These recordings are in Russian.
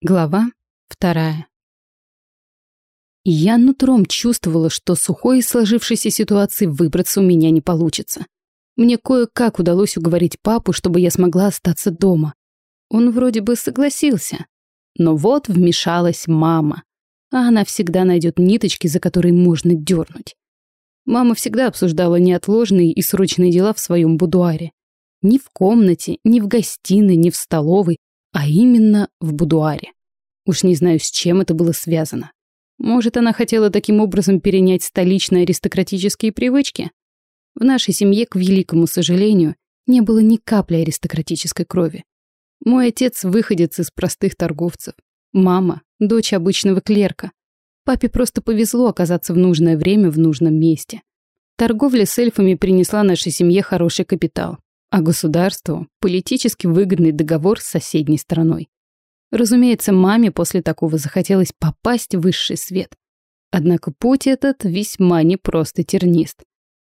Глава вторая. Я нутром чувствовала, что сухой из сложившейся ситуации выбраться у меня не получится. Мне кое-как удалось уговорить папу, чтобы я смогла остаться дома. Он вроде бы согласился. Но вот вмешалась мама. А она всегда найдет ниточки, за которые можно дернуть. Мама всегда обсуждала неотложные и срочные дела в своем будуаре. Ни в комнате, ни в гостиной, ни в столовой, а именно в будуаре. Уж не знаю, с чем это было связано. Может, она хотела таким образом перенять столичные аристократические привычки? В нашей семье, к великому сожалению, не было ни капли аристократической крови. Мой отец выходец из простых торговцев. Мама – дочь обычного клерка. Папе просто повезло оказаться в нужное время в нужном месте. Торговля с эльфами принесла нашей семье хороший капитал а государству – политически выгодный договор с соседней страной. Разумеется, маме после такого захотелось попасть в высший свет. Однако путь этот весьма непрост и тернист.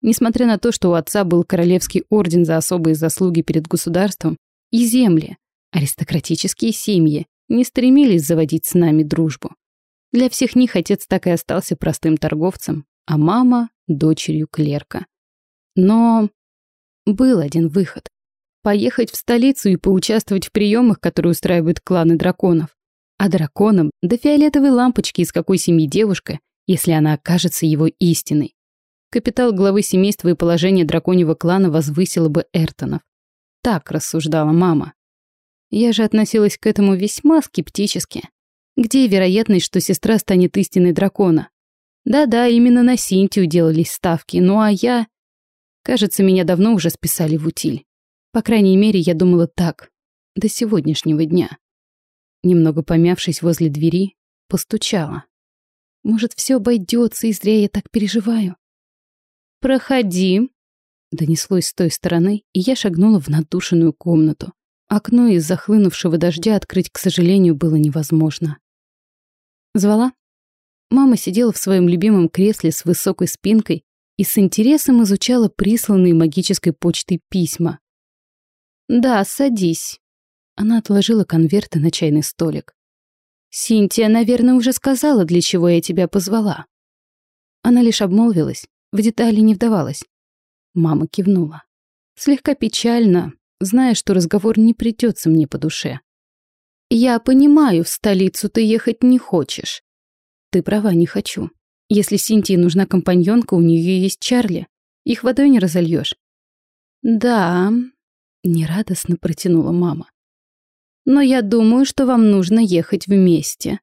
Несмотря на то, что у отца был королевский орден за особые заслуги перед государством и земли, аристократические семьи не стремились заводить с нами дружбу. Для всех них отец так и остался простым торговцем, а мама – дочерью клерка. Но был один выход. Поехать в столицу и поучаствовать в приемах, которые устраивают кланы драконов. А драконам до фиолетовой лампочки из какой семьи девушка, если она окажется его истиной. Капитал главы семейства и положение драконьего клана возвысило бы Эртонов. Так рассуждала мама. Я же относилась к этому весьма скептически. Где вероятность, что сестра станет истиной дракона? Да-да, именно на Синтию делались ставки, ну а я... Кажется, меня давно уже списали в утиль. По крайней мере, я думала так. До сегодняшнего дня. Немного помявшись возле двери, постучала. Может, все обойдется, и зря я так переживаю. «Проходи», — донеслось с той стороны, и я шагнула в надушенную комнату. Окно из захлынувшего дождя открыть, к сожалению, было невозможно. Звала? Мама сидела в своем любимом кресле с высокой спинкой и с интересом изучала присланные магической почтой письма. «Да, садись». Она отложила конверты на чайный столик. «Синтия, наверное, уже сказала, для чего я тебя позвала». Она лишь обмолвилась, в детали не вдавалась. Мама кивнула. Слегка печально, зная, что разговор не придется мне по душе. «Я понимаю, в столицу ты ехать не хочешь». «Ты права, не хочу. Если Синтии нужна компаньонка, у нее есть Чарли. Их водой не разольешь. Да, нерадостно протянула мама. Но я думаю, что вам нужно ехать вместе.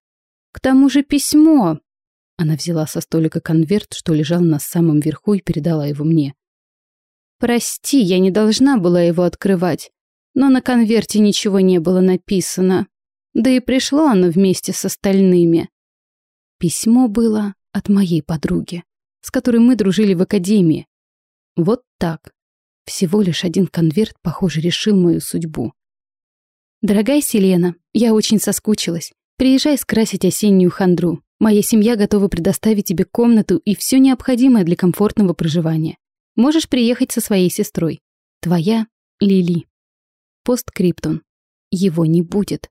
К тому же письмо. Она взяла со столика конверт, что лежал на самом верху, и передала его мне. Прости, я не должна была его открывать, но на конверте ничего не было написано. Да и пришло оно вместе с остальными. Письмо было от моей подруги, с которой мы дружили в академии. Вот так. Всего лишь один конверт, похоже, решил мою судьбу. Дорогая Селена, я очень соскучилась. Приезжай скрасить осеннюю хандру. Моя семья готова предоставить тебе комнату и все необходимое для комфортного проживания. Можешь приехать со своей сестрой. Твоя Лили. Посткриптон. Его не будет.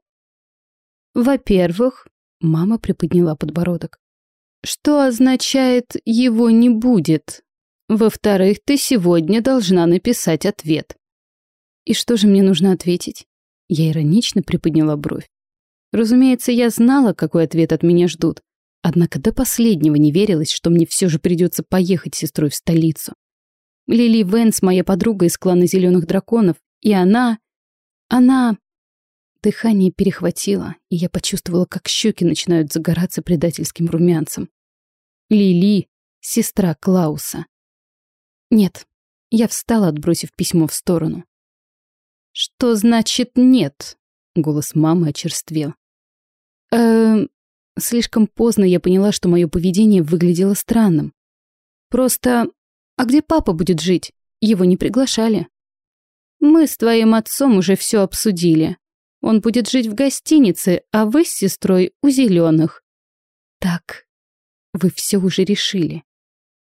Во-первых, мама приподняла подбородок. Что означает «его не будет»? Во-вторых, ты сегодня должна написать ответ. И что же мне нужно ответить? Я иронично приподняла бровь. Разумеется, я знала, какой ответ от меня ждут. Однако до последнего не верилось, что мне все же придется поехать с сестрой в столицу. Лили Венс моя подруга из клана Зеленых Драконов, и она... Она... Дыхание перехватило, и я почувствовала, как щеки начинают загораться предательским румянцем. Лили, сестра Клауса. Нет, я встала, отбросив письмо в сторону. «Что значит нет?» — голос мамы очерствел. «Эм...» Слишком поздно я поняла, что мое поведение выглядело странным. Просто... А где папа будет жить? Его не приглашали. Мы с твоим отцом уже все обсудили. Он будет жить в гостинице, а вы с сестрой у зеленых. Так, вы все уже решили.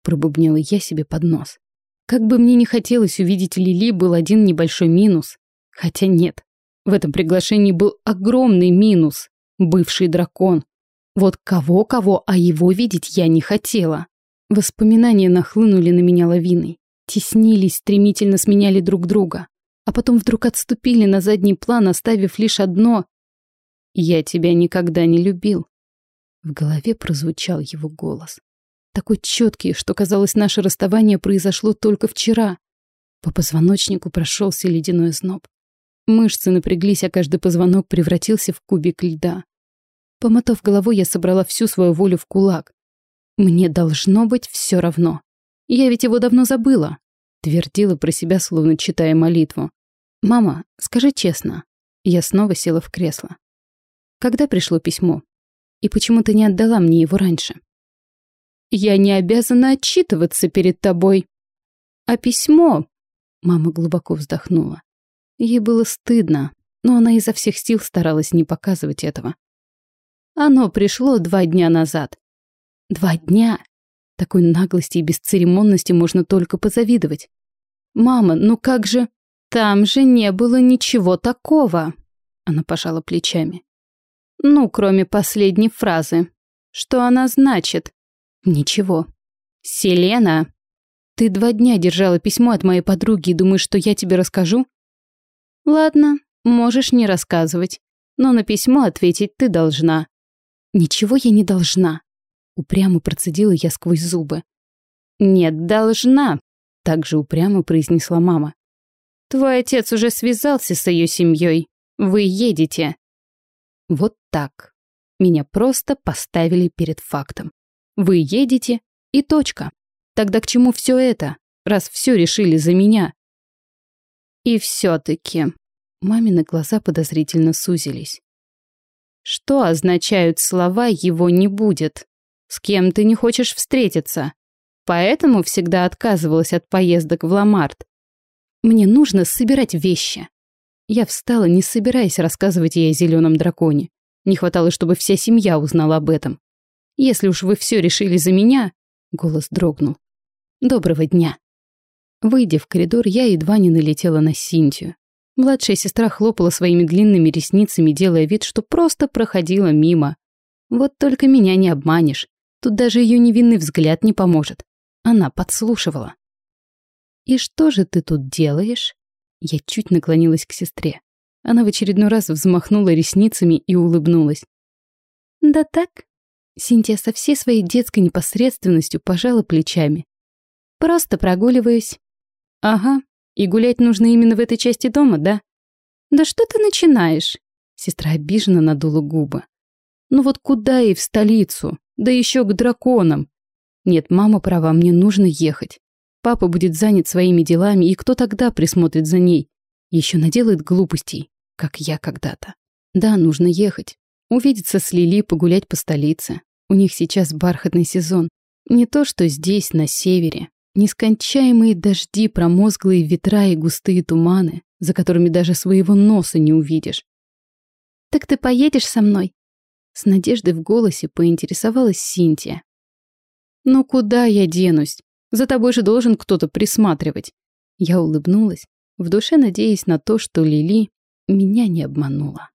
Пробубнила я себе под нос. Как бы мне не хотелось увидеть Лили, был один небольшой минус. Хотя нет, в этом приглашении был огромный минус. Бывший дракон. Вот кого-кого, а его видеть я не хотела. Воспоминания нахлынули на меня лавиной. Теснились, стремительно сменяли друг друга. А потом вдруг отступили на задний план, оставив лишь одно «Я тебя никогда не любил». В голове прозвучал его голос. Такой четкий, что казалось, наше расставание произошло только вчера. По позвоночнику прошелся ледяной зноб. Мышцы напряглись, а каждый позвонок превратился в кубик льда. Помотав головой, я собрала всю свою волю в кулак. Мне должно быть все равно. Я ведь его давно забыла. Твердила про себя, словно читая молитву. «Мама, скажи честно». Я снова села в кресло. «Когда пришло письмо? И почему ты не отдала мне его раньше?» «Я не обязана отчитываться перед тобой». «А письмо?» Мама глубоко вздохнула. Ей было стыдно, но она изо всех сил старалась не показывать этого. Оно пришло два дня назад. Два дня? Такой наглости и бесцеремонности можно только позавидовать. «Мама, ну как же...» «Там же не было ничего такого», — она пожала плечами. «Ну, кроме последней фразы. Что она значит?» «Ничего». «Селена, ты два дня держала письмо от моей подруги и думаешь, что я тебе расскажу?» «Ладно, можешь не рассказывать, но на письмо ответить ты должна». «Ничего я не должна», — упрямо процедила я сквозь зубы. «Нет, должна», — также упрямо произнесла мама. «Твой отец уже связался с ее семьей. Вы едете». Вот так. Меня просто поставили перед фактом. Вы едете и точка. Тогда к чему все это, раз все решили за меня? И все-таки... Мамины глаза подозрительно сузились. Что означают слова «его не будет»? С кем ты не хочешь встретиться? Поэтому всегда отказывалась от поездок в Ламарт. Мне нужно собирать вещи. Я встала, не собираясь рассказывать ей о зеленом драконе. Не хватало, чтобы вся семья узнала об этом. Если уж вы все решили за меня... Голос дрогнул. Доброго дня. Выйдя в коридор, я едва не налетела на Синтию. Младшая сестра хлопала своими длинными ресницами, делая вид, что просто проходила мимо. Вот только меня не обманешь. Тут даже ее невинный взгляд не поможет. Она подслушивала. «И что же ты тут делаешь?» Я чуть наклонилась к сестре. Она в очередной раз взмахнула ресницами и улыбнулась. «Да так?» Синтия со всей своей детской непосредственностью пожала плечами. «Просто прогуливаюсь. «Ага, и гулять нужно именно в этой части дома, да?» «Да что ты начинаешь?» Сестра обиженно надула губы. «Ну вот куда и в столицу? Да еще к драконам!» «Нет, мама права, мне нужно ехать. Папа будет занят своими делами, и кто тогда присмотрит за ней? Еще наделает глупостей, как я когда-то. Да, нужно ехать. Увидеться с Лили, погулять по столице. У них сейчас бархатный сезон. Не то, что здесь, на севере. Нескончаемые дожди, промозглые ветра и густые туманы, за которыми даже своего носа не увидишь. «Так ты поедешь со мной?» С надеждой в голосе поинтересовалась Синтия. «Ну куда я денусь? За тобой же должен кто-то присматривать». Я улыбнулась, в душе надеясь на то, что Лили меня не обманула.